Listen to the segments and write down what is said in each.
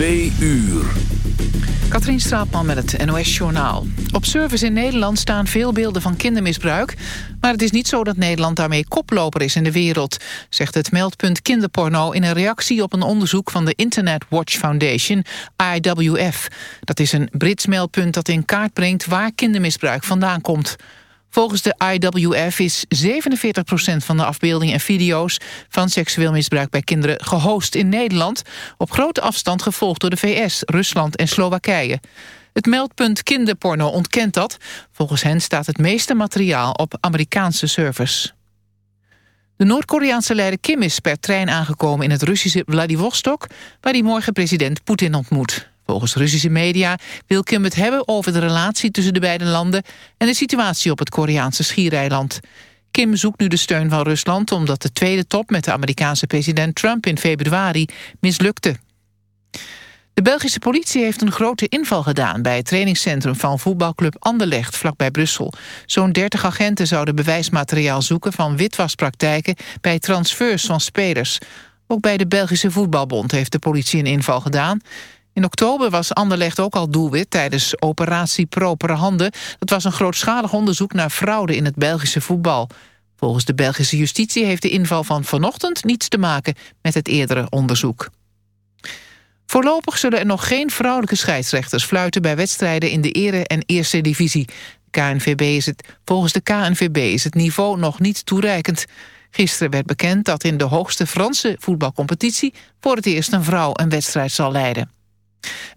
Twee uur. Katrien Straatman met het NOS-journaal. Op servers in Nederland staan veel beelden van kindermisbruik... maar het is niet zo dat Nederland daarmee koploper is in de wereld... zegt het meldpunt kinderporno in een reactie op een onderzoek... van de Internet Watch Foundation, IWF. Dat is een Brits meldpunt dat in kaart brengt waar kindermisbruik vandaan komt... Volgens de IWF is 47% van de afbeeldingen en video's... van seksueel misbruik bij kinderen gehost in Nederland... op grote afstand gevolgd door de VS, Rusland en Slowakije. Het meldpunt kinderporno ontkent dat. Volgens hen staat het meeste materiaal op Amerikaanse servers. De Noord-Koreaanse leider Kim is per trein aangekomen in het Russische Vladivostok... waar hij morgen president Poetin ontmoet. Volgens Russische media wil Kim het hebben over de relatie tussen de beide landen... en de situatie op het Koreaanse schiereiland. Kim zoekt nu de steun van Rusland... omdat de tweede top met de Amerikaanse president Trump in februari mislukte. De Belgische politie heeft een grote inval gedaan... bij het trainingscentrum van voetbalclub Anderlecht vlakbij Brussel. Zo'n 30 agenten zouden bewijsmateriaal zoeken... van witwaspraktijken bij transfers van spelers. Ook bij de Belgische Voetbalbond heeft de politie een inval gedaan. In oktober was Anderlecht ook al doelwit tijdens operatie Propere Handen. Dat was een grootschalig onderzoek naar fraude in het Belgische voetbal. Volgens de Belgische justitie heeft de inval van vanochtend niets te maken met het eerdere onderzoek. Voorlopig zullen er nog geen vrouwelijke scheidsrechters fluiten bij wedstrijden in de ere- en eerste divisie. KNVB is het, volgens de KNVB is het niveau nog niet toereikend. Gisteren werd bekend dat in de hoogste Franse voetbalcompetitie voor het eerst een vrouw een wedstrijd zal leiden.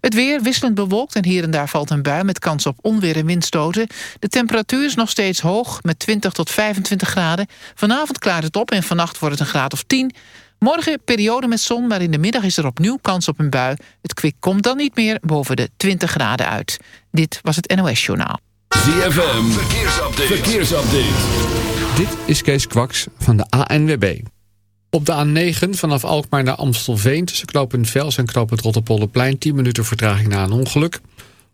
Het weer wisselend bewolkt en hier en daar valt een bui... met kans op onweer en windstoten. De temperatuur is nog steeds hoog, met 20 tot 25 graden. Vanavond klaart het op en vannacht wordt het een graad of 10. Morgen periode met zon, maar in de middag is er opnieuw kans op een bui. Het kwik komt dan niet meer boven de 20 graden uit. Dit was het NOS Journaal. ZFM, verkeersupdate. verkeersupdate. Dit is Kees Kwaks van de ANWB. Op de A9 vanaf Alkmaar naar Amstelveen... tussen knooppunt Vels en knooppunt Rotterpolderplein... 10 minuten vertraging na een ongeluk.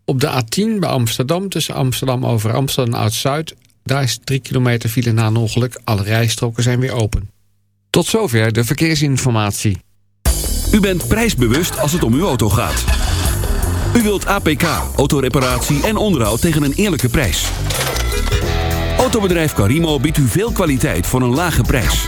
Op de A10 bij Amsterdam tussen Amsterdam over Amsterdam Oud-Zuid... daar is 3 kilometer file na een ongeluk. Alle rijstroken zijn weer open. Tot zover de verkeersinformatie. U bent prijsbewust als het om uw auto gaat. U wilt APK, autoreparatie en onderhoud tegen een eerlijke prijs. Autobedrijf Carimo biedt u veel kwaliteit voor een lage prijs.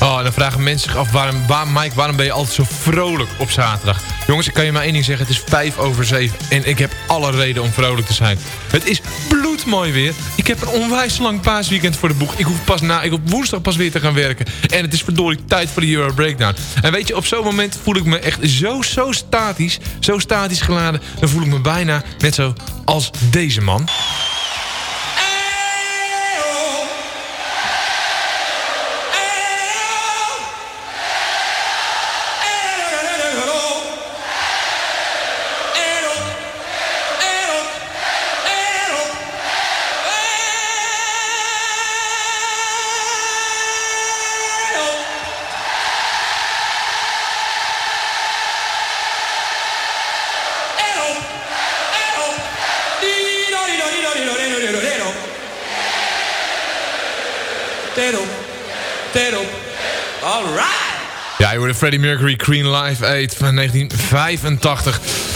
Oh, dan vragen mensen zich af, waarom, waar, Mike, waarom ben je altijd zo vrolijk op zaterdag? Jongens, ik kan je maar één ding zeggen, het is vijf over zeven en ik heb alle reden om vrolijk te zijn. Het is bloedmooi weer. Ik heb een onwijs lang paasweekend voor de boeg. Ik hoef pas na, ik op woensdag pas weer te gaan werken. En het is verdorie tijd voor de Euro Breakdown. En weet je, op zo'n moment voel ik me echt zo, zo statisch, zo statisch geladen. Dan voel ik me bijna net zo als deze man. Freddie Mercury Green Live 8 van 1985.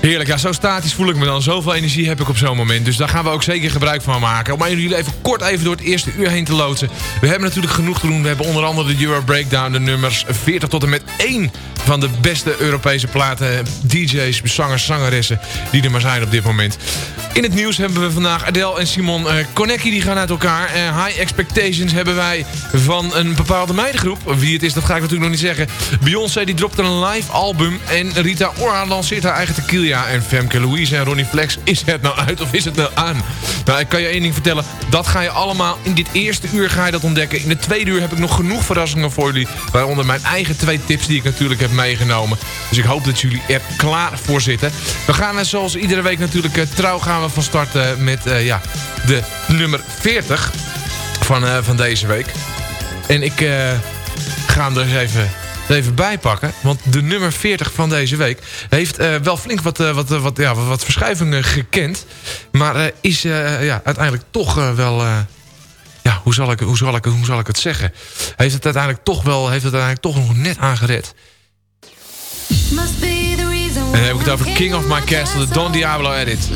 Heerlijk, ja, zo statisch voel ik me dan. Zoveel energie heb ik op zo'n moment. Dus daar gaan we ook zeker gebruik van maken. Om jullie even kort even door het eerste uur heen te loodsen. We hebben natuurlijk genoeg te doen. We hebben onder andere de Euro Breakdown, de nummers 40 tot en met 1 van de beste Europese platen, DJ's, zangers, zangeressen die er maar zijn op dit moment. In het nieuws hebben we vandaag Adele en Simon uh, Konecki, die gaan uit elkaar. Uh, high Expectations hebben wij van een bepaalde meidengroep. Wie het is, dat ga ik natuurlijk nog niet zeggen. Beyoncé die dropt een live album en Rita Ora lanceert haar eigen tequila. En Femke Louise en Ronnie Flex, is het nou uit of is het nou aan? Nou, ik kan je één ding vertellen. Dat ga je allemaal in dit eerste uur ga je dat ontdekken. In de tweede uur heb ik nog genoeg verrassingen voor jullie. Waaronder mijn eigen twee tips die ik natuurlijk heb meegenomen. Dus ik hoop dat jullie er klaar voor zitten. We gaan zoals iedere week natuurlijk uh, trouw gaan we van start uh, met ja, de nummer 40 van, van deze week. En ik ga hem eens even, even bij pakken. Want de nummer 40 van deze week heeft wel flink wat, wat, wat, ja, wat, wat verschuivingen gekend. Maar is ja, uiteindelijk toch wel ja, hoe zal, ik, hoe, zal ik, hoe zal ik het zeggen? Heeft het uiteindelijk toch wel, heeft het uiteindelijk toch nog net aangered. En dan heb ik het over King of My Castle, de Don Diablo edit.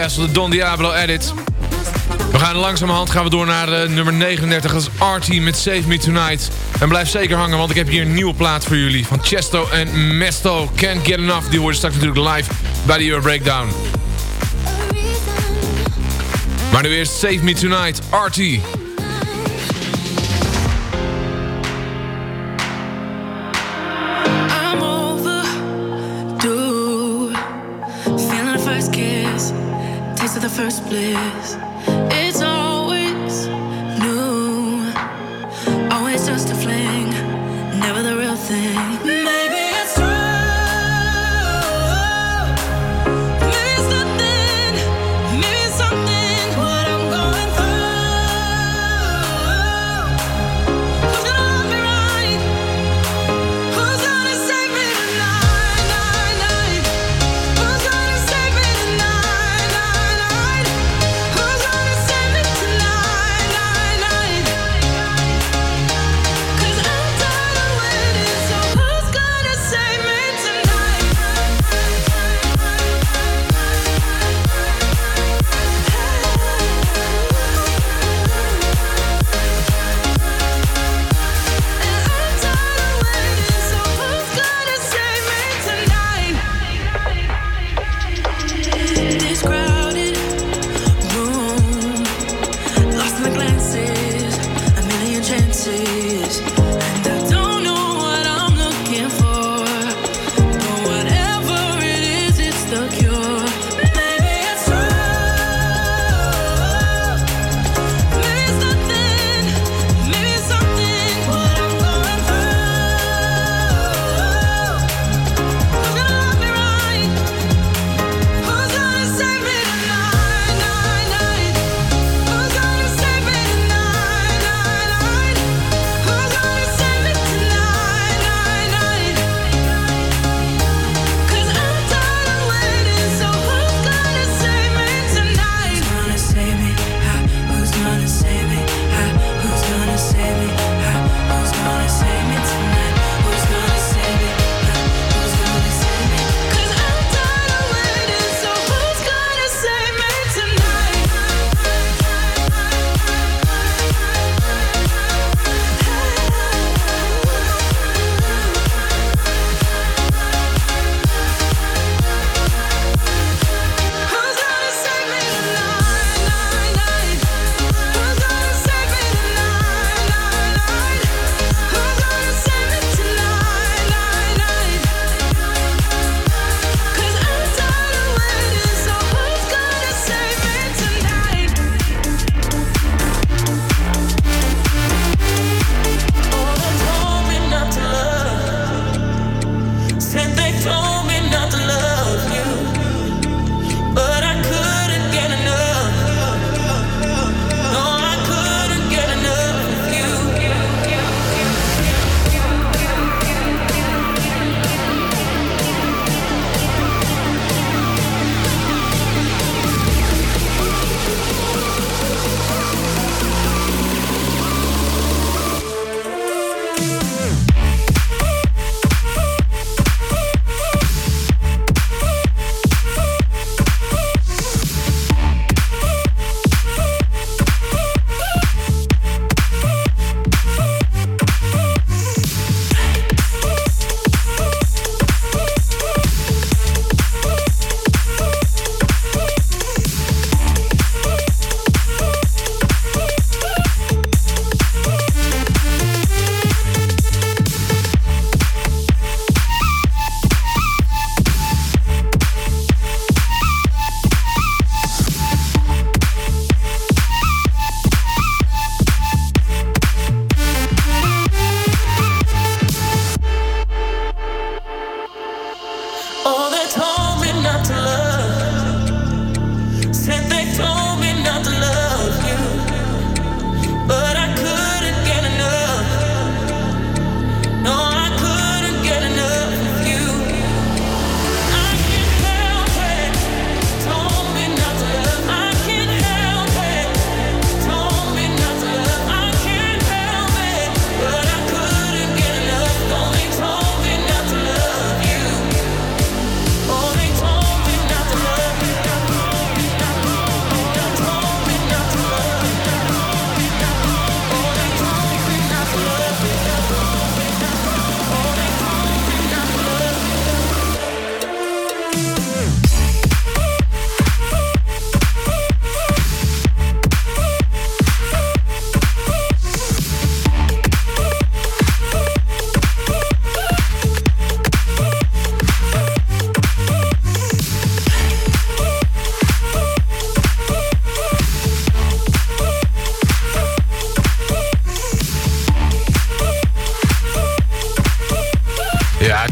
Castle, de Don Diablo edit. We gaan langzamerhand gaan we door naar uh, nummer 39. Dat is Artie met Save Me Tonight. En blijf zeker hangen, want ik heb hier een nieuwe plaat voor jullie. Van Chesto en Mesto. Can't Get Enough. Die hoor straks natuurlijk live bij de Euro Breakdown. Maar nu eerst Save Me Tonight, Artie.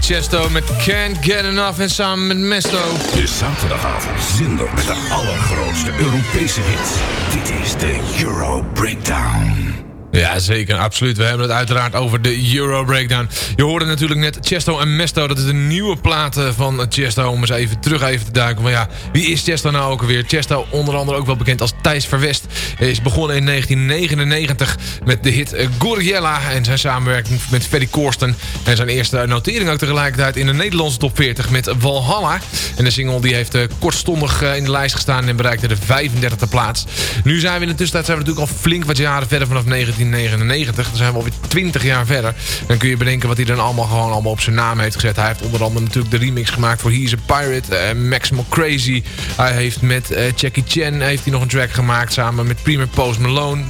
Chesto met Can't Get Enough en samen met Mesto. De zaterdagavond zender met de allergrootste Europese hits. Dit is de Euro Breakdown. Ja, zeker. Absoluut. We hebben het uiteraard over de Euro Breakdown. Je hoorde natuurlijk net Chesto en Mesto. Dat is de nieuwe platen van Chesto. Om eens even terug even te duiken. Maar ja, wie is Chesto nou ook alweer? Chesto, onder andere ook wel bekend als Thijs Verwest. Is begonnen in 1999 met de hit Goriella. En zijn samenwerking met Ferry Korsten. En zijn eerste notering ook tegelijkertijd in de Nederlandse top 40 met Valhalla. En de single die heeft eh, kortstondig eh, in de lijst gestaan en bereikte de 35e plaats. Nu zijn we in de tussentijd zijn we natuurlijk al flink wat jaren verder vanaf 19 1999. Dan zijn we alweer 20 jaar verder. Dan kun je bedenken wat hij dan allemaal gewoon allemaal op zijn naam heeft gezet. Hij heeft onder andere natuurlijk de remix gemaakt voor He's a Pirate. Uh, Maximal Crazy. Hij heeft met Jackie Chan heeft hij nog een track gemaakt samen met Premier Post Malone.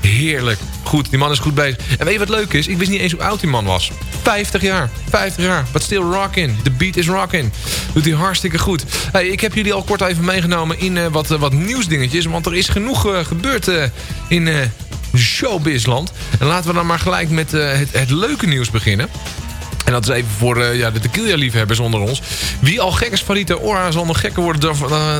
Heerlijk. Goed, die man is goed bezig. En weet je wat leuk is? Ik wist niet eens hoe oud die man was. 50 jaar. 50 jaar. But still rocking. The beat is rocking. Doet hij hartstikke goed. Hey, ik heb jullie al kort even meegenomen in uh, wat, wat nieuwsdingetjes. Want er is genoeg gebeurd in showbizland. En laten we dan maar gelijk met uh, het leuke nieuws beginnen. En dat is even voor uh, ja, de tequila-liefhebbers onder ons. Wie al gek is van Rita Ora zal nog gekker worden dan, uh,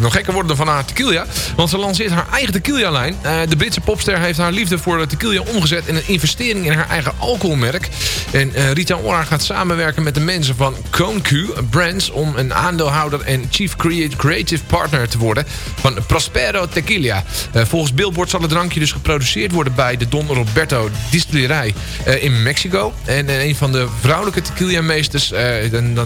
nog gekker worden van haar tequila. Want ze lanceert haar eigen tequila-lijn. Uh, de Britse popster heeft haar liefde voor tequila omgezet... in een investering in haar eigen alcoholmerk. En Rita Ora gaat samenwerken met de mensen van Concu Brands... om een aandeelhouder en chief creative partner te worden van Prospero Tequila. volgens Billboard zal het drankje dus geproduceerd worden... bij de Don Roberto Distillerij in Mexico. En een van de vrouwelijke tequila-meesters, uh,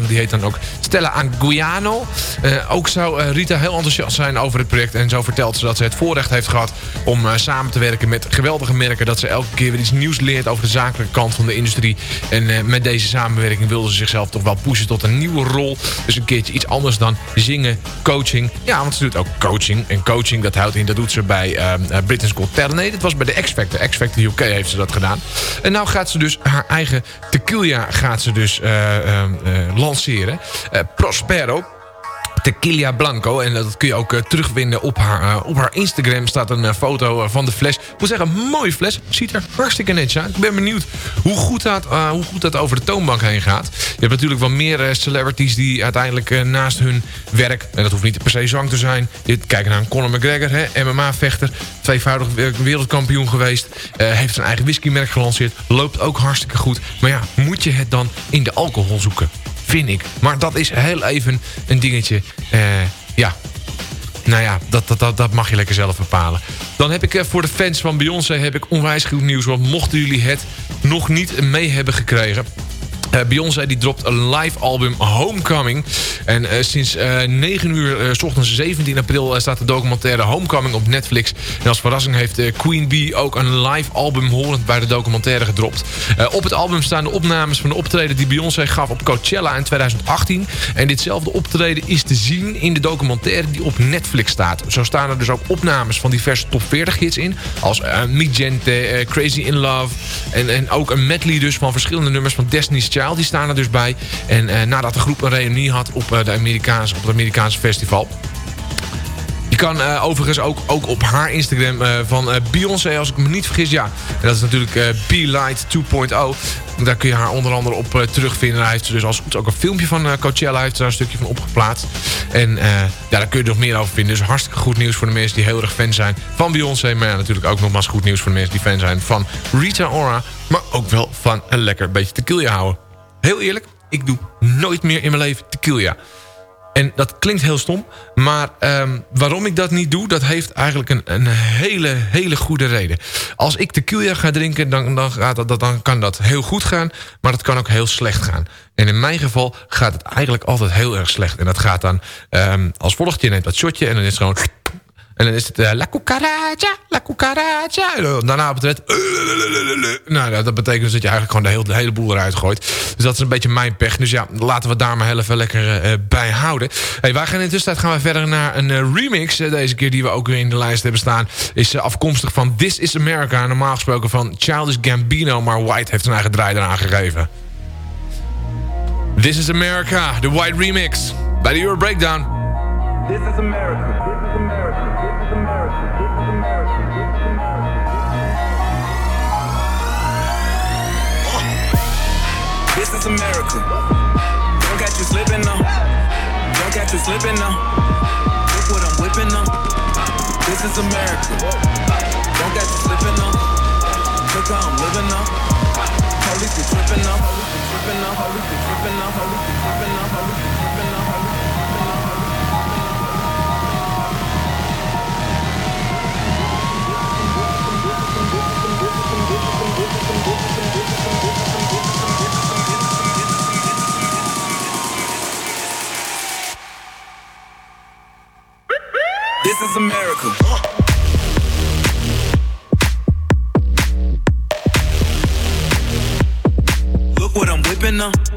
die heet dan ook Stella Anguiano. Uh, ook zou Rita heel enthousiast zijn over het project. En zo vertelt ze dat ze het voorrecht heeft gehad om samen te werken met geweldige merken. Dat ze elke keer weer iets nieuws leert over de zakelijke kant van de industrie. En met deze samenwerking wilde ze zichzelf toch wel pushen tot een nieuwe rol. Dus een keertje iets anders dan zingen, coaching. Ja, want ze doet ook coaching. En coaching, dat houdt in, dat doet ze bij Britain's Got Talent. Nee, dat was bij de X Factor. X Factor UK heeft ze dat gedaan. En nou gaat ze dus haar eigen tequila gaat ze dus uh, uh, lanceren. Prospero. Tequila Blanco. En dat kun je ook uh, terugvinden op haar, uh, op haar Instagram. staat een uh, foto van de fles. Ik moet zeggen, een mooie fles. Ziet er hartstikke netjes uit. Ik ben benieuwd hoe goed dat, hoe goed dat over de toonbank heen gaat. Je hebt natuurlijk wel meer celebrities die uiteindelijk naast hun werk... en dat hoeft niet per se zang te zijn. Je kijkt naar Conor McGregor, MMA-vechter. Tweevoudig wereldkampioen geweest. heeft zijn eigen whiskymerk gelanceerd. Loopt ook hartstikke goed. Maar ja, moet je het dan in de alcohol zoeken? Maar dat is heel even een dingetje. Uh, ja, nou ja, dat, dat, dat, dat, mag je lekker zelf bepalen. Dan heb ik uh, voor de fans van Beyoncé heb ik onwijs goed nieuws. Want mochten jullie het nog niet mee hebben gekregen... Uh, Beyoncé die dropt een live album Homecoming. En uh, sinds uh, 9 uur s ochtends 17 april staat de documentaire Homecoming op Netflix. En als verrassing heeft Queen Bee ook een live album horend bij de documentaire gedropt. op het album staan de opnames van de optreden die Beyoncé gaf op Coachella in 2018. En ditzelfde optreden is te zien in de documentaire die op Netflix staat. Zo staan er dus ook opnames van diverse top 40 hits in. Als uh, Gente, Crazy in Love. En, en ook een medley dus van verschillende nummers van Destiny's Child die staan er dus bij. En uh, nadat de groep een reunie had op, uh, de Amerikaanse, op het Amerikaanse festival. Je kan uh, overigens ook, ook op haar Instagram van Beyoncé, als ik me niet vergis. Ja, en dat is natuurlijk Be-Light 2.0. Daar kun je haar onder andere op terugvinden. Daar heeft dus als goed ook een filmpje van Coachella. heeft daar een stukje van opgeplaatst. En ja, daar kun je nog meer over vinden. Dus hartstikke goed nieuws voor de mensen die heel erg fan zijn van Beyoncé. Maar natuurlijk ook nogmaals goed nieuws voor de mensen die fan zijn van Rita Ora. Maar ook wel van een lekker beetje tequila houden. Heel eerlijk, ik doe nooit meer in mijn leven tequila. En dat klinkt heel stom, maar um, waarom ik dat niet doe... dat heeft eigenlijk een, een hele, hele goede reden. Als ik tequila ga drinken, dan, dan, gaat dat, dan kan dat heel goed gaan... maar het kan ook heel slecht gaan. En in mijn geval gaat het eigenlijk altijd heel erg slecht. En dat gaat dan um, als volgt. Je neemt dat shotje en dan is het gewoon en dan is het uh, la cucaracha, la cucaracha. En daarna het Nou, dat betekent dus dat je eigenlijk gewoon de hele, hele boel eruit gooit. Dus dat is een beetje mijn pech. Dus ja, laten we daar maar heel even lekker uh, bij houden. Hey, wij gaan in de tussentijd gaan we verder naar een remix. deze keer die we ook weer in de lijst hebben staan. Is afkomstig van This is America. Normaal gesproken van Childish Gambino. Maar White heeft zijn eigen draai eraan gegeven. This is America, de White remix. Bij de Euro Breakdown. This is America. it's a miracle. Don't catch you slipping now. Don't catch you slipping now. Look what I'm whipping up. This is America. Don't catch you slipping now. Look how I'm living up. Police be tripping up. Police be tripping up. Police be tripping up. Police be tripping up. Police be tripping up. is a miracle. Look what I'm whipping up.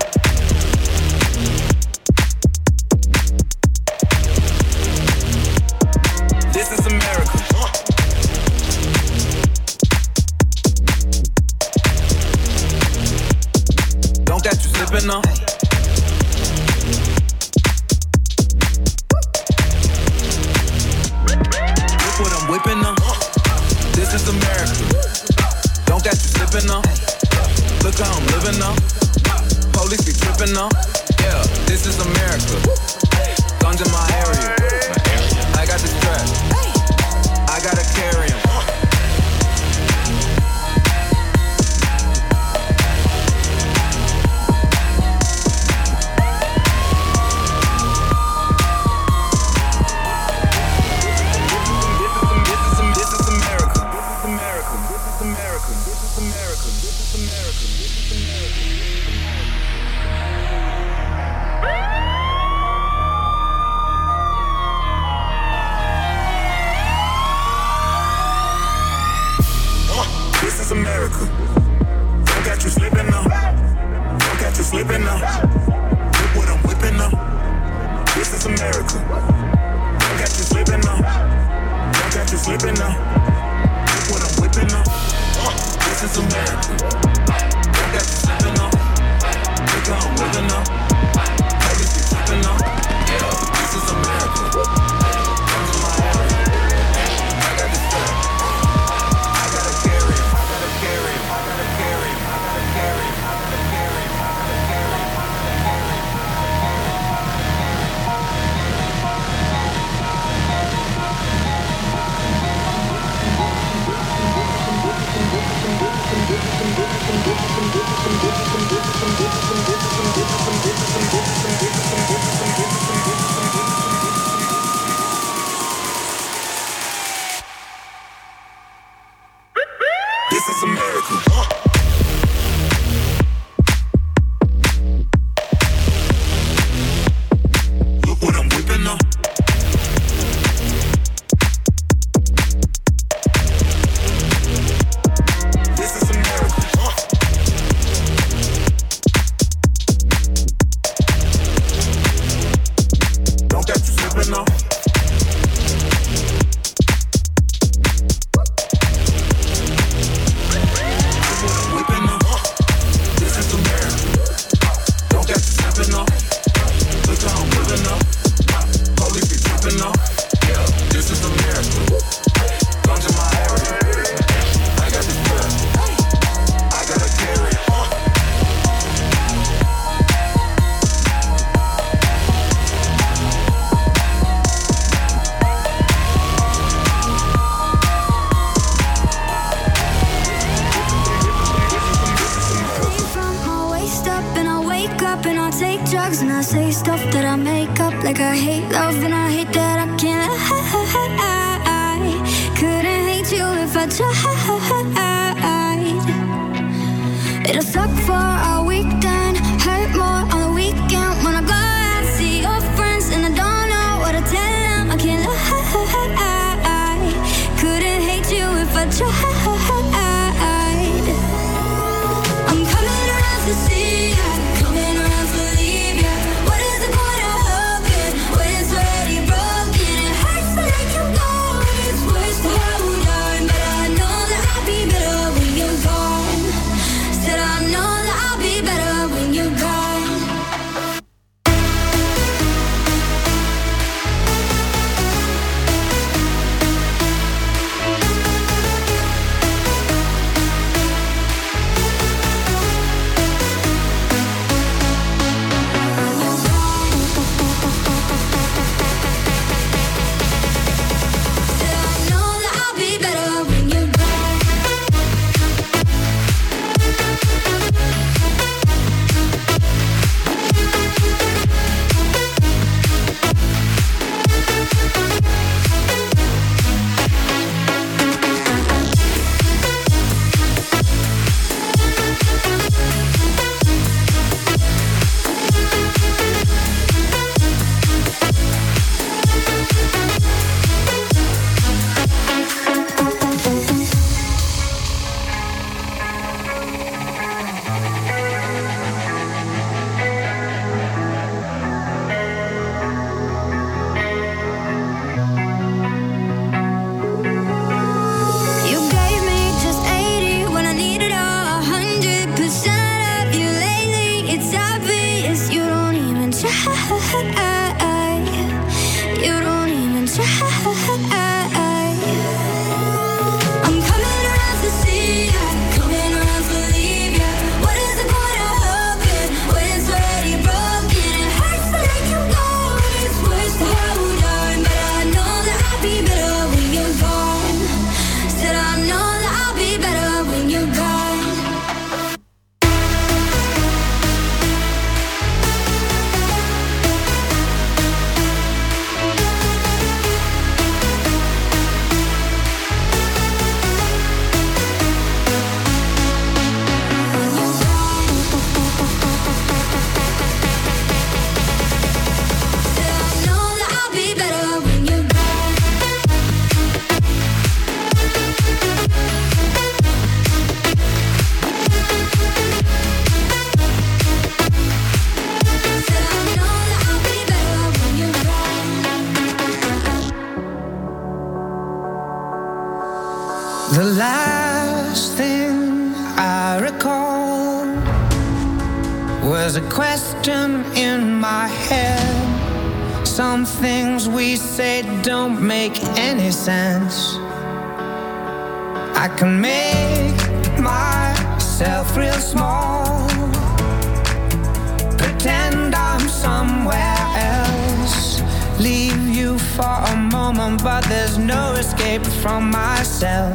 There's no escape from myself.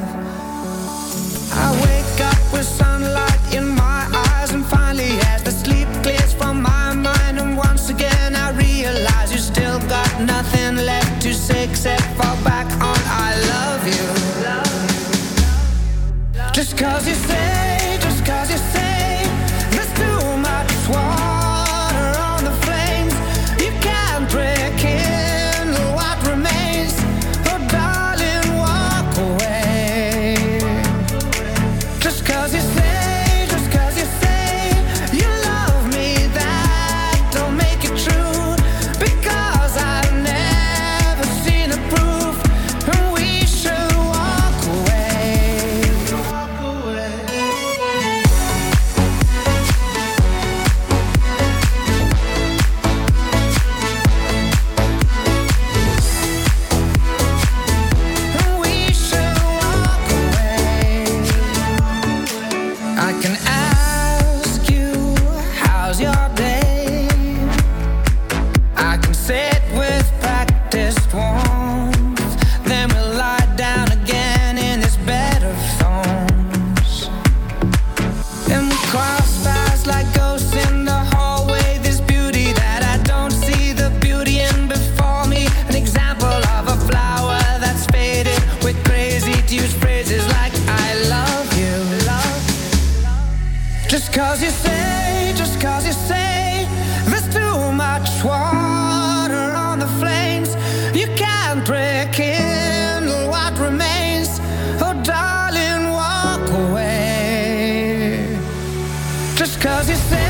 I wake up with sunlight in my eyes, and finally, as the sleep clears from my mind, and once again I realize you still got nothing left to say except fall back on I love you. Just cause you you say,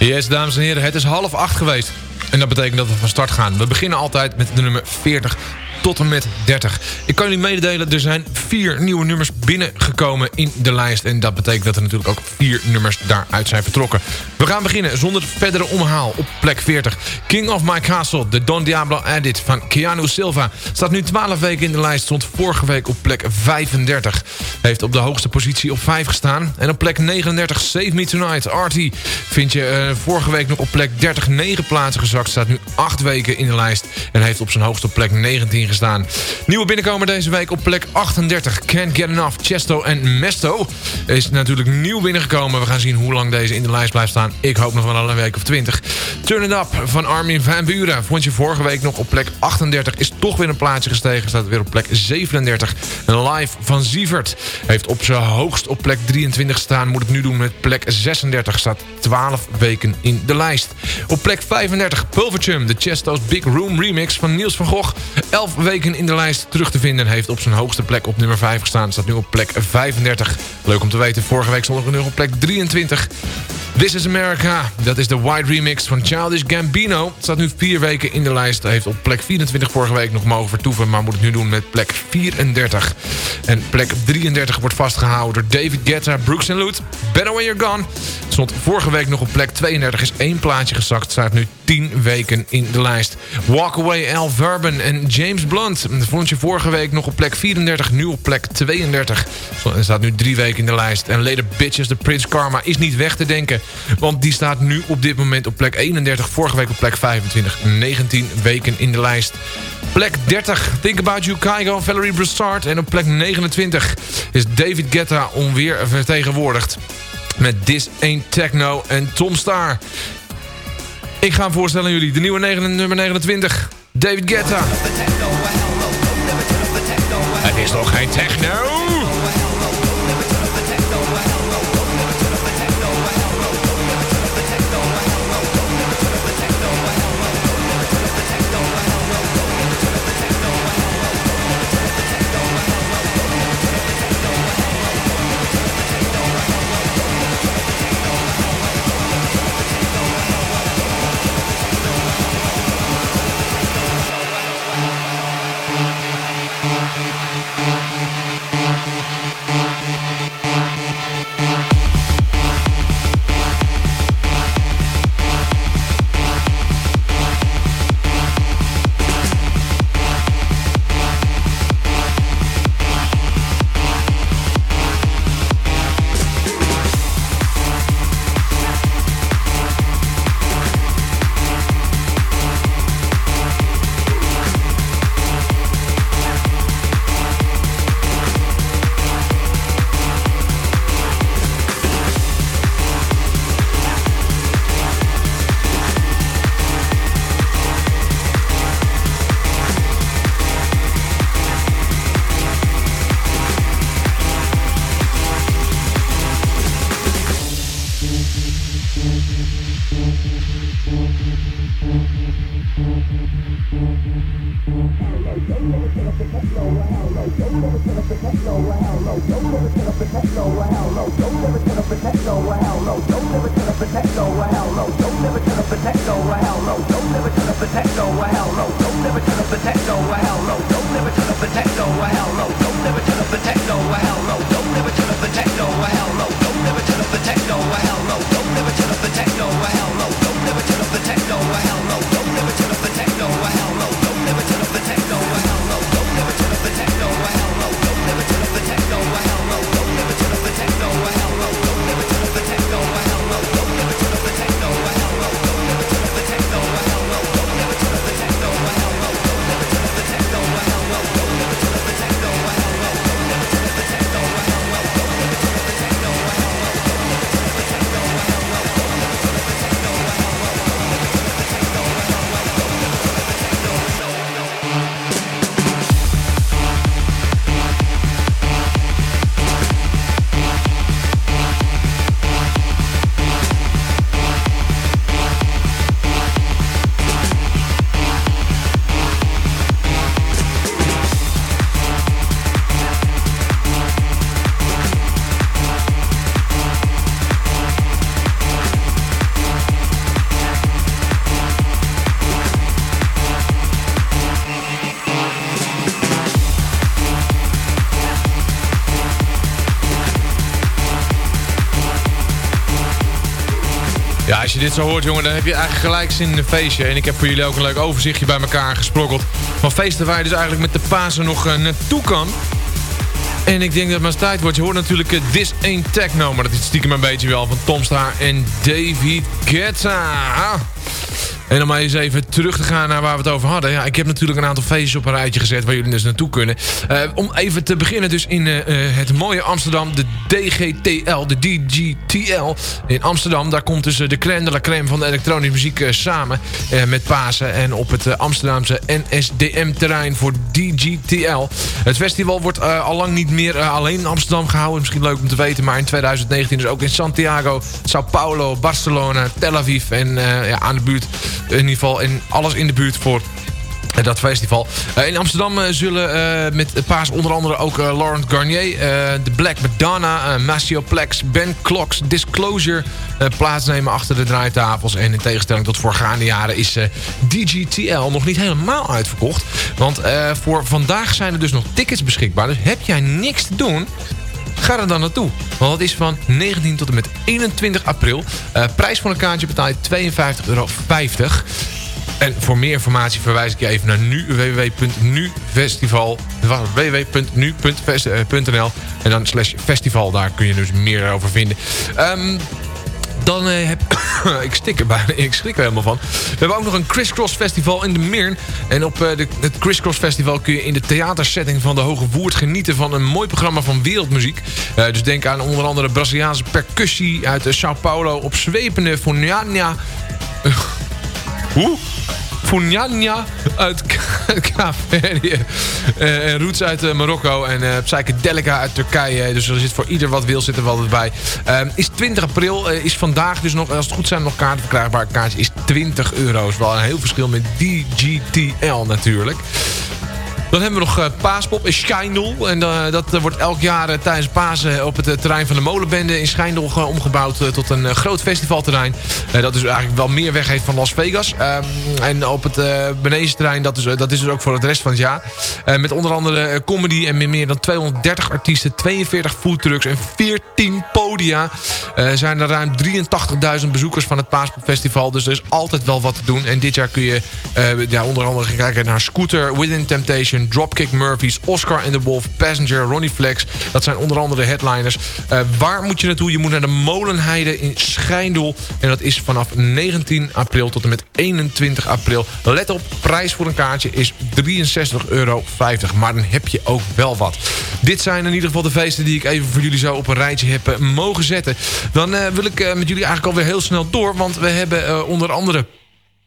Yes, dames en heren, het is half acht geweest. En dat betekent dat we van start gaan. We beginnen altijd met de nummer 40 tot en met 30. Ik kan jullie mededelen, er zijn vier nieuwe nummers binnengekomen in de lijst. En dat betekent dat er natuurlijk ook vier nummers daaruit zijn vertrokken. We gaan beginnen zonder verdere omhaal op plek 40. King of My Castle, de Don Diablo edit van Keanu Silva... staat nu 12 weken in de lijst, stond vorige week op plek 35. Heeft op de hoogste positie op 5 gestaan. En op plek 39, Save Me Tonight, Artie... vind je eh, vorige week nog op plek 30 9 plaatsen gezakt. Staat nu 8 weken in de lijst en heeft op zijn hoogste plek 19 gestaan. Nieuwe binnenkomer deze week op plek 38. Can't Get Enough, Chesto en Mesto. Is natuurlijk nieuw binnengekomen. We gaan zien hoe lang deze in de lijst blijft staan. Ik hoop nog wel een week of 20. Turn It Up van Armin van Buren. Vond je vorige week nog op plek 38. Is toch weer een plaatsje gestegen. Staat weer op plek 37. Een live van Sievert. Heeft op zijn hoogst op plek 23 staan. Moet het nu doen met plek 36. Staat 12 weken in de lijst. Op plek 35 Pulverchum. De Chesto's Big Room remix van Niels van Gogh. 11 weken in de lijst terug te vinden. Heeft op zijn hoogste plek op nummer 5 gestaan. Staat nu op plek 35. Leuk om te weten. Vorige week stond er nu op plek 23. This is America. Dat is de wide remix van Childish Gambino. Staat nu vier weken in de lijst. Heeft op plek 24 vorige week nog mogen vertoeven... maar moet het nu doen met plek 34. En plek 33 wordt vastgehouden door David Guetta, Brooks Loot. Better When You're Gone. Stond vorige week nog op plek 32. Is één plaatje gezakt. Staat nu 10 weken in de lijst. Walk Away, Al Verben en James Blunt. Vond je vorige week nog op plek 34. Nu op plek 32. En staat nu drie weken in de lijst. En Later Bitches, de Prince Karma, is niet weg te denken. Want die staat nu op dit moment op plek 31. Vorige week op plek 25. 19 weken in de lijst. Plek 30, Think About You, Kygo, Valerie Broussard. En op plek 29 is David Guetta onweer vertegenwoordigd. Met This Ain't Techno en Tom Star. Ik ga hem voorstellen aan jullie. De nieuwe nummer 29. David Guetta. Het is nog geen techno. Dit zo hoort, jongen, dan heb je eigenlijk gelijk zin in een feestje. En ik heb voor jullie ook een leuk overzichtje bij elkaar gesprokkeld. Van feesten waar je dus eigenlijk met de Pasen nog uh, naartoe kan. En ik denk dat het maar tijd wordt. Je hoort natuurlijk uh, This Ain't Techno, maar dat is stiekem een beetje wel van Tom Star en David Guetta. En om eens even terug te gaan naar waar we het over hadden. Ja, ik heb natuurlijk een aantal feestjes op een rijtje gezet waar jullie dus naartoe kunnen. Eh, om even te beginnen dus in eh, eh, het mooie Amsterdam. De DGTL, de DGTL in Amsterdam. Daar komt dus de crème de la crème van de elektronische muziek samen. met Pasen. En op het Amsterdamse NSDM-terrein voor DGTL. Het festival wordt al lang niet meer alleen in Amsterdam gehouden. Misschien leuk om te weten. Maar in 2019 dus ook in Santiago, Sao Paulo, Barcelona, Tel Aviv. En ja, aan de buurt in ieder geval in alles in de buurt voor eh, dat festival. Uh, in Amsterdam uh, zullen met paas onder andere ook Laurent Garnier, The Black Madonna, Maceo Plex, Ben Clocks, Disclosure plaatsnemen achter de draaitafels. En in tegenstelling tot voorgaande jaren is DGTL nog niet helemaal uitverkocht. Want voor vandaag zijn er dus nog tickets beschikbaar. Dus heb jij niks te doen, Ga er dan naartoe. Want dat is van 19 tot en met 21 april. Prijs voor een kaartje betaal je 52,50 euro. En voor meer informatie verwijs ik je even naar nu www.nufestival www.nu.nl en dan slash festival. Daar kun je dus meer over vinden. Um, dan uh, heb ik stik bijna, ik schrik er helemaal van. We hebben ook nog een Crisscross Festival in de Meern. En op uh, de, het Crisscross Festival kun je in de theatersetting van de Hoge Woerd genieten van een mooi programma van wereldmuziek. Uh, dus denk aan onder andere Braziliaanse percussie uit Sao Paulo op zwepende Foniania. Hoe? Funjanja uit Kaapverdië. Uh, en Roots uit uh, Marokko. En uh, Psychedelica uit Turkije. Dus er zit voor ieder wat wil zitten wel bij. Uh, is 20 april. is vandaag dus nog, als het goed zijn, nog kaarten verkrijgbaar. Kaartje is 20 euro. Is wel een heel verschil met DGTL natuurlijk. Dan hebben we nog uh, Paaspop in Schijndel. En uh, dat uh, wordt elk jaar tijdens Pasen op het terrein van de Molenbende in Schijndel omgebouwd tot een groot festivalterrein. dat dus eigenlijk wel meer weg heeft van Las Vegas. Ehm, en op het Benezenterrein, dat is, dat is dus ook voor het rest van het jaar. met onder andere comedy en meer dan 230 artiesten, 42 foodtrucks en 14 podia. zijn er ruim 83.000 bezoekers van het Paaspopfestival. Dus er is altijd wel wat te doen. En dit jaar kun je ja, onder andere gaan kijken naar Scooter, Within Temptation... Dropkick Murphys, Oscar and the Wolf, Passenger, Ronnie Flex. Dat zijn onder andere de headliners. Uh, waar moet je naartoe? Je moet naar de Molenheide in Schijndel. En dat is vanaf 19 april tot en met 21 april. Let op, prijs voor een kaartje is 63,50 euro. Maar dan heb je ook wel wat. Dit zijn in ieder geval de feesten die ik even voor jullie zo op een rijtje heb Dan uh, wil ik met jullie eigenlijk alweer heel snel door. Want we hebben onder andere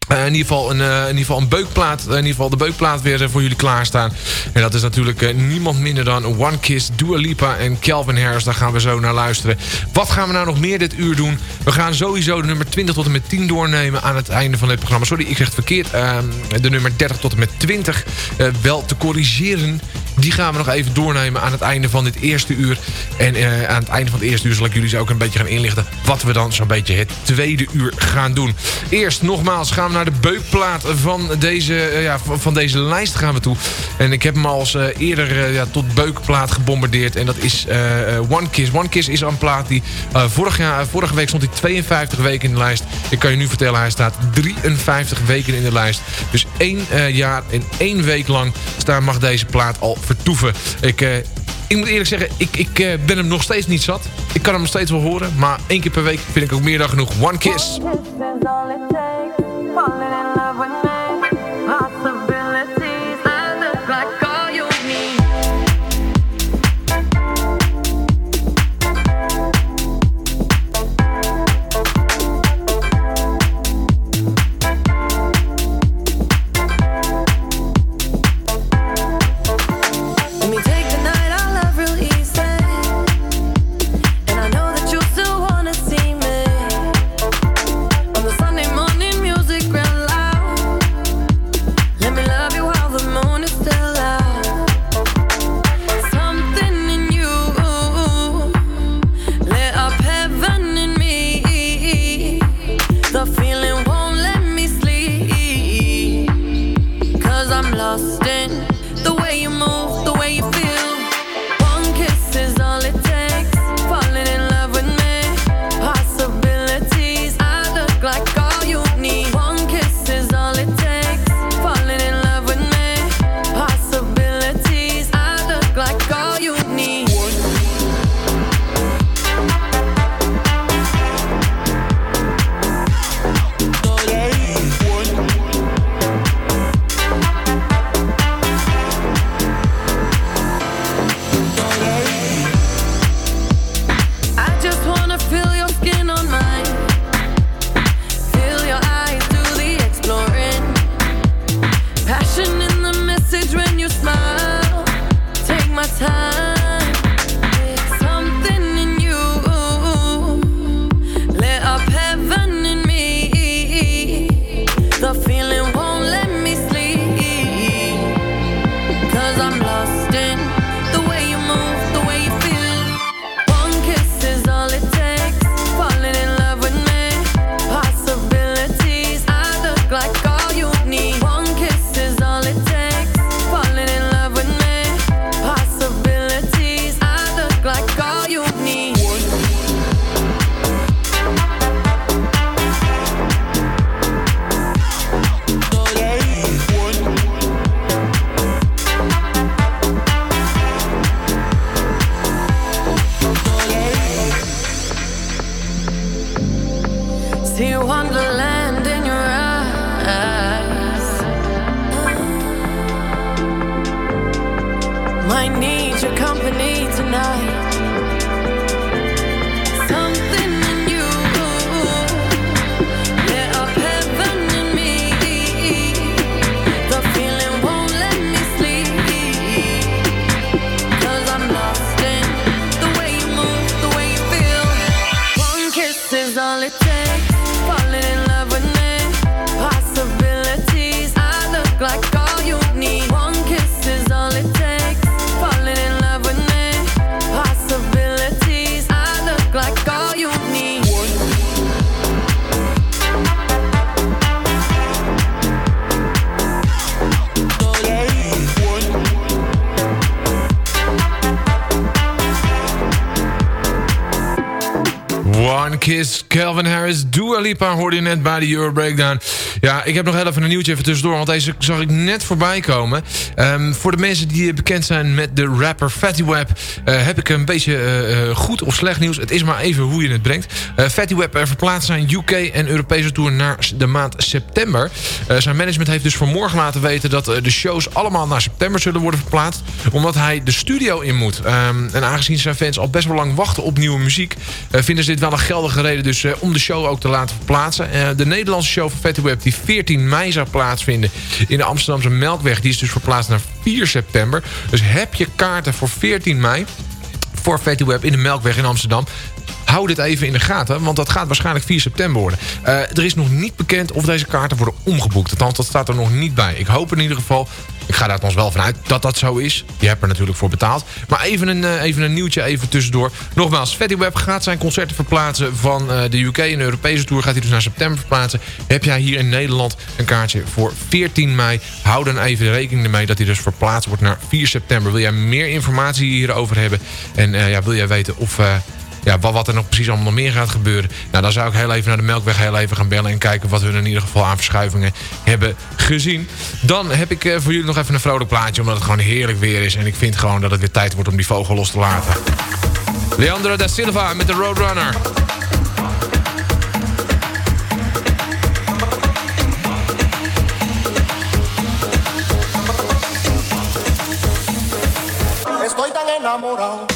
in, ieder geval een, in ieder geval een beukplaat. In ieder geval de beukplaat weer voor jullie klaarstaan. En dat is natuurlijk niemand minder dan One Kiss, Dua Lipa en Calvin Harris. Daar gaan we zo naar luisteren. Wat gaan we nou nog meer dit uur doen? We gaan sowieso de nummer 20 tot en met 10 doornemen aan het einde van dit programma. Sorry, ik zeg het verkeerd. Ehm, de nummer 30 tot en met 20 wel te corrigeren. Die gaan we nog even doornemen aan het einde van dit eerste uur. En aan het einde van het eerste uur zal ik jullie zo ook een beetje gaan inlichten... wat we dan zo'n beetje het tweede uur gaan doen. Eerst nogmaals gaan we naar de beukplaat van deze, uh, ja, van deze lijst gaan we toe. En ik heb hem al uh, eerder ja, tot beukplaat gebombardeerd. En dat is One Kiss. One Kiss is een plaat die vorig jaar, vorige week stond hij 52 weken in de lijst. Ik kan je nu vertellen, hij staat 53 weken in de lijst. Dus één jaar en één week lang staan mag deze plaat al vertoeven. Ik ik moet eerlijk zeggen, ik, ik uh, ben hem nog steeds niet zat. Ik kan hem nog steeds wel horen. Maar één keer per week vind ik ook meer dan genoeg. One Kiss. falling in Lipa hoorde je net bij de Euro Breakdown. Ja, ik heb nog even een nieuwtje even tussendoor, want deze zag ik net voorbij komen. Ehm, voor de mensen die bekend zijn met de rapper Fatty Web... eh, heb ik een beetje eh, eh, goed of slecht nieuws. Het is maar even hoe je het brengt. Eh Fatty Web verplaatst zijn UK en Europese tour naar de maand september. Zijn management heeft dus vanmorgen laten weten... dat de shows allemaal naar september zullen worden verplaatst... omdat hij de studio in moet. Ehm, en aangezien zijn fans al best wel lang wachten op nieuwe muziek... eh, vinden ze dit wel een geldige reden dus, eh, om de show ook te laten verplaatsen. Eh, de Nederlandse show van Fatty Web die 14 mei zou plaatsvinden... in de Amsterdamse Melkweg, die is dus verplaatst naar 4 september. Dus heb je kaarten voor 14 mei voor Fatty Web in de Melkweg in Amsterdam. Hou dit even in de gaten, want dat gaat waarschijnlijk 4 september worden. Er is nog niet bekend of deze kaarten worden omgeboekt. Althans, dat staat er nog niet bij. Ik hoop in ieder geval, ik ga daar althans wel vanuit dat dat zo is. Je hebt er natuurlijk voor betaald. Maar even een, eh, even een nieuwtje even tussendoor. Nogmaals, Fatty Web gaat zijn concerten verplaatsen van eh, de UK en de Europese Tour. Gaat hij dus naar september verplaatsen. Heb jij hier in Nederland een kaartje voor 14 mei? Hou dan even rekening ermee dat hij dus verplaatst wordt naar 4 september. Wil jij meer informatie hierover hebben? En eh, ja, wil jij weten of... ja, wat, er nog precies allemaal meer gaat gebeuren. Nou, dan zou ik heel even naar de Melkweg heel even gaan bellen... en kijken wat we in ieder geval aan verschuivingen hebben gezien. Dan heb ik eh, voor jullie nog even een vrolijk plaatje... omdat het gewoon heerlijk weer is. En ik vind gewoon dat het weer tijd wordt om die vogel los te laten. Leandro da Silva met de Roadrunner. Estoy tan enamorado.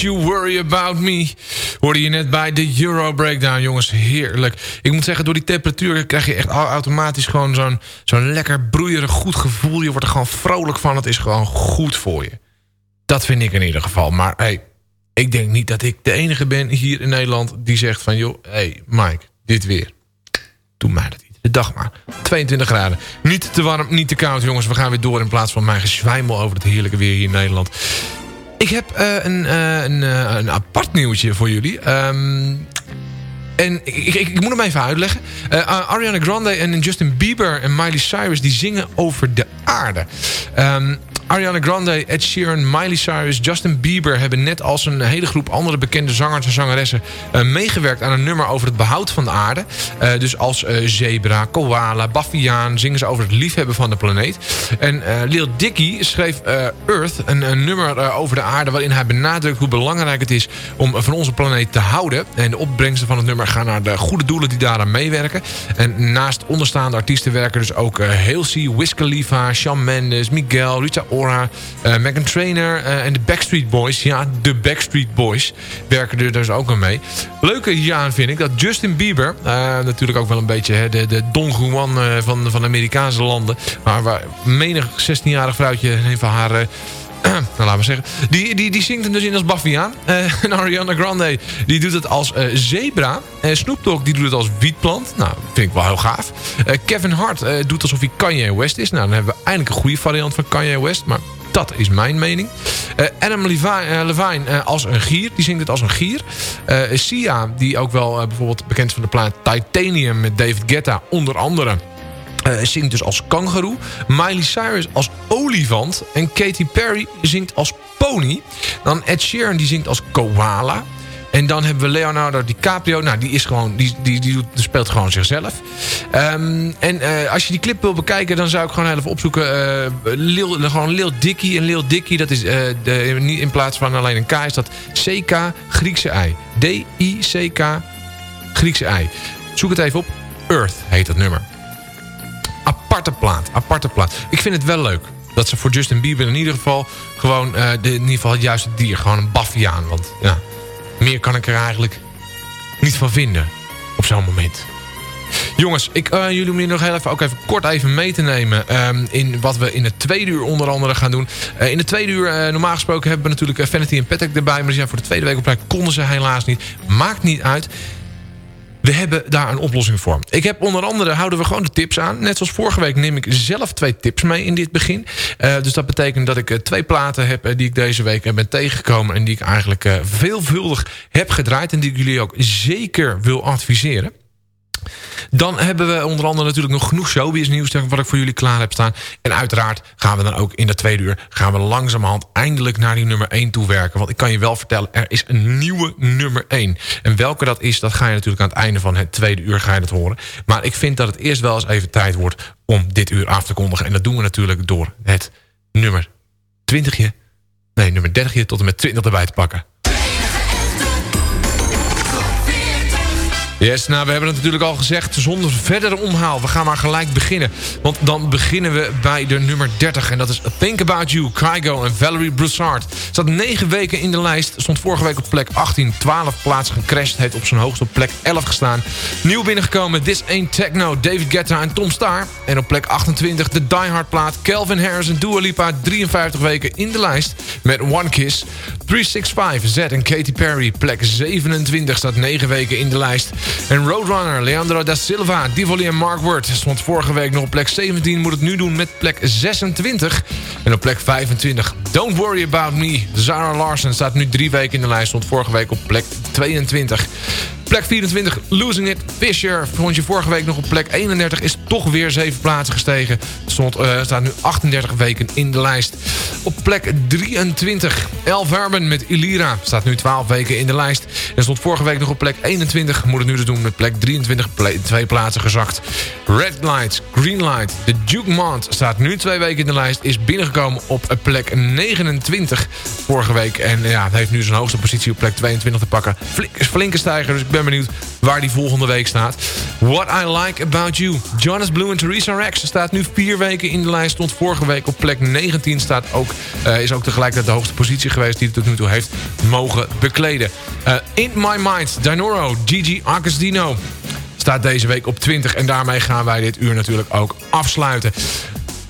You Worry About Me. Hoorde je net bij de Euro Breakdown, jongens. Heerlijk. Ik moet zeggen, door die temperatuur krijg je echt automatisch gewoon zo'n zo'n lekker broeierig goed gevoel. Je wordt er gewoon vrolijk van. Het is gewoon goed voor je. Dat vind ik in ieder geval. Maar hey, ik denk niet dat ik de enige ben hier in Nederland die zegt van... joh, hey Mike, dit weer. Doe mij dat de dag maar. 22 graden. Niet te warm, niet te koud, jongens. We gaan weer door in plaats van mijn gezwijmel over het heerlijke weer hier in Nederland. Ik heb uh, een, uh, een, uh, een, apart nieuwtje voor jullie. Um, en ik, ik, ik, moet hem even uitleggen. Ariana Grande en Justin Bieber en Miley Cyrus... die zingen over de aarde. Um, Ariana Grande, Ed Sheeran, Miley Cyrus, Justin Bieber... hebben net als een hele groep andere bekende zangers en zangeressen... Uh, meegewerkt aan een nummer over het behoud van de aarde. Uh, dus als uh, zebra, koala, baviaan... zingen ze over het liefhebben van de planeet. En Lil Dicky schreef Earth, een, een nummer over de aarde... waarin hij benadrukt hoe belangrijk het is om van onze planeet te houden. En de opbrengsten van het nummer gaan naar de goede doelen die daaraan meewerken. En naast onderstaande artiesten werken dus ook Halsey, Wiz Khalifa, Shawn Mendes, Miguel, Rita Ora, uh, Megan Trainer uh, en de Backstreet Boys. Ja, de Backstreet Boys werken er dus ook aan mee. Leuke hieraan vind ik dat Justin Bieber... Uh, natuurlijk ook wel een beetje hè, de, de Don Juan van, van Amerikaanse landen... maar waar menig 16-jarig vrouwtje van haar... nou, laten we zeggen. Die, die, die zingt hem dus in als Baviaan. En Ariana Grande die doet het als uh, zebra. Uh, Snoop Dogg die doet het als wietplant. Nou, vind ik wel heel gaaf. Kevin Hart doet alsof hij Kanye West is. Nou, dan hebben we eindelijk een goede variant van Kanye West. Maar dat is mijn mening. Adam Levine, Levine als een gier. Die zingt het als een gier. Sia, die ook wel bijvoorbeeld bekend van de plaat Titanium met David Guetta. Onder andere... Uh, zingt dus als kangaroo. Miley Cyrus als olifant. En Katy Perry zingt als pony. Dan Ed Sheeran die zingt als koala. En dan hebben we Leonardo DiCaprio. Nou, die, is gewoon, die, die, die, doet, speelt gewoon zichzelf. Um, en uh, als je die clip wil bekijken... dan zou ik gewoon even opzoeken... Uh, Lil, gewoon Lil Dicky. En Lil Dicky, dat is uh, de, in plaats van alleen een K... is dat CK Griekse ei. D-I-C-K Griekse ei. Zoek het even op. Earth heet dat nummer aparte plaat. Aparte plaat. Ik vind het wel leuk. Dat ze voor Justin Bieber in ieder geval gewoon uh, de, in ieder geval het juiste dier. Gewoon een baviaan. Want ja, meer kan ik er eigenlijk niet van vinden. Op zo'n moment. Jongens, ik uh, jullie nog heel even, ook even kort even mee te nemen... Um, in wat we in het tweede uur onder andere gaan doen. Uh, in het tweede uur, normaal gesproken, hebben we natuurlijk Vanity en Patrick erbij... maar ja, voor de tweede week op rij konden ze helaas niet. Maakt niet uit. We hebben daar een oplossing voor. Ik heb onder andere, houden we gewoon de tips aan. Net zoals vorige week neem ik zelf twee tips mee in dit begin. Uh, dus dat betekent dat ik uh, twee platen heb uh, die ik deze week ben tegengekomen... en die ik eigenlijk veelvuldig heb gedraaid... en die ik jullie ook zeker wil adviseren. Dan hebben we onder andere natuurlijk nog genoeg showbiz nieuws... wat ik voor jullie klaar heb staan. En uiteraard gaan we dan ook in de tweede uur... gaan we langzamerhand eindelijk naar die nummer 1 toe werken. Want ik kan je wel vertellen, er is een nieuwe nummer 1. En welke dat is, dat ga je natuurlijk aan het einde van het tweede uur ga je dat horen. Maar ik vind dat het eerst wel eens even tijd wordt... om dit uur af te kondigen. En dat doen we natuurlijk door het nummer 20 Nee, nummer 30 tot en met 20 erbij te pakken. Yes, nou we hebben het natuurlijk al gezegd zonder verdere omhaal. We gaan maar gelijk beginnen. Want dan beginnen we bij de nummer 30. En dat is Think About You, Kygo en Valerie Broussard. Zat negen weken in de lijst. Stond vorige week op plek 18. 12 plaatsen gecrashed. Heeft op zijn hoogst op plek 11 gestaan. Nieuw binnengekomen This Ain't Techno, David Guetta en Tom Starr. En op plek 28 de Die Hard plaat Calvin Harris en Dua Lipa. 53 weken in de lijst met One Kiss. 365, Z en Katy Perry. Plek 27 staat 9 weken in de lijst. En Roadrunner, Leandro da Silva, Divoli en Mark Word stond vorige week nog op plek 17. Moet het nu doen met plek 26. En op plek 25, Don't Worry About Me. Zara Larsen staat nu drie weken in de lijst. Stond vorige week op plek 22. Plek 24, Losing It. Fisher vond je vorige week nog op plek 31. Is toch weer 7 plaatsen gestegen. Stond, uh, staat nu 38 weken in de lijst. Op plek 23, El Verben met Ilira. Staat nu 12 weken in de lijst. En stond vorige week nog op plek 21. Moet het nu dus doen met plek 23. twee plaatsen gezakt. Red Lights, Green Light. De Duke Mont staat nu twee weken in de lijst. Is binnengekomen op plek 29 vorige week. En ja, heeft nu zijn hoogste positie op plek 22 te pakken. Flink, flinke stijger. Dus ben benieuwd waar die volgende week staat. What I Like About You. Jonas Blue en Theresa Rex staat nu vier weken in de lijst. Stond vorige week op plek 19. Staat ook, eh, is ook tegelijkertijd de hoogste positie geweest die het tot nu toe heeft mogen bekleden. Eh, in My Mind, Dinoro, Gigi Agostino staat deze week op 20. En daarmee gaan wij dit uur natuurlijk ook afsluiten.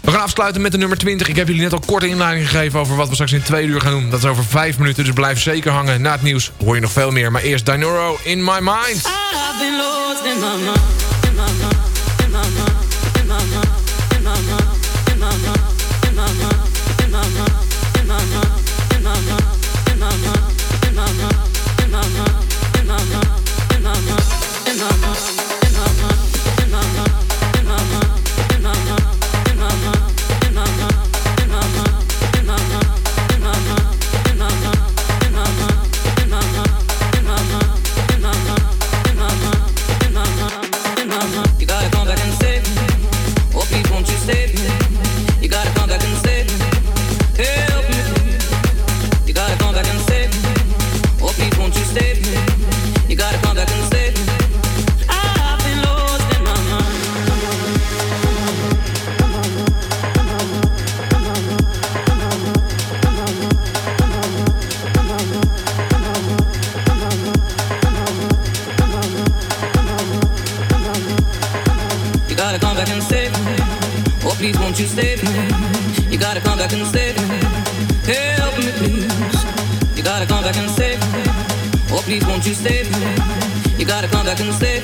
We gaan afsluiten met de nummer 20. Ik heb jullie net al korte inleiding gegeven over wat we straks in twee uur gaan doen. Dat is over vijf minuten, dus blijf zeker hangen. Na het nieuws hoor je nog veel meer. Maar eerst Dinoro in My Mind. I've been lost in my mind, in my mind, I can say